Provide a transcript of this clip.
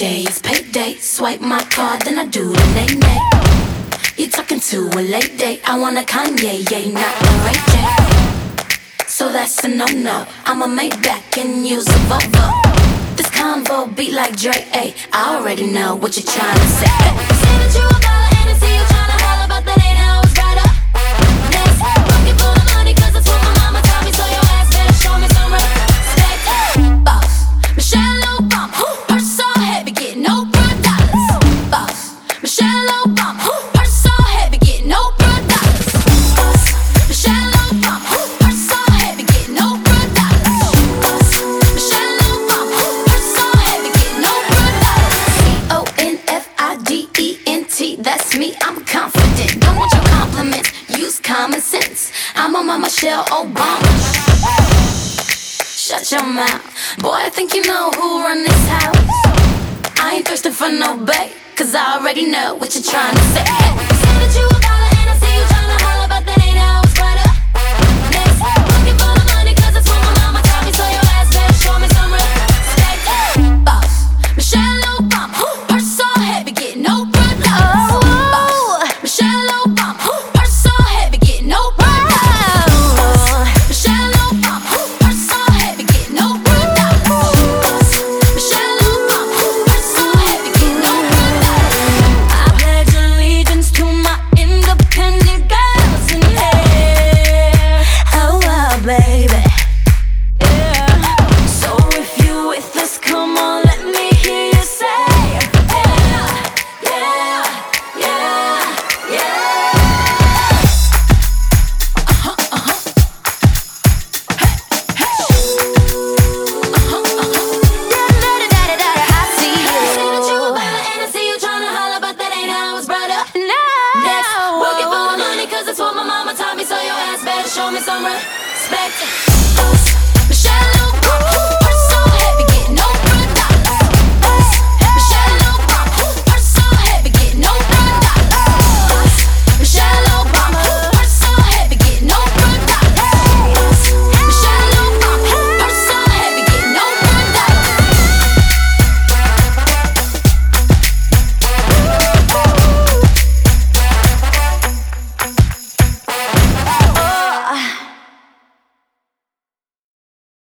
birthday, it's payday. Swipe my card, then I do the nae nae. You talking to a late date? I want a Kanye, yeah, not a Ray J. So that's a no no. I'ma make back and use a Volvo. This convo beat like Dre, ayy. I already know what you're trying to say. Michelle Obama, purse so heavy, get no dollars. Boss, Michelle Obama, purse so heavy, get no dollars. Boss, Michelle Obama, purse so heavy, get no dollars. C O N F I D E N T, that's me. I'm confident. Don't want your compliments. Use common sense. I'm on my Michelle Obama. Shut your mouth. Boy, I think you know who run this house. I ain't thirsting for no bait, cause I already know what you're trying to say. Cause that's what my mama taught me, so your ass better show me some respect.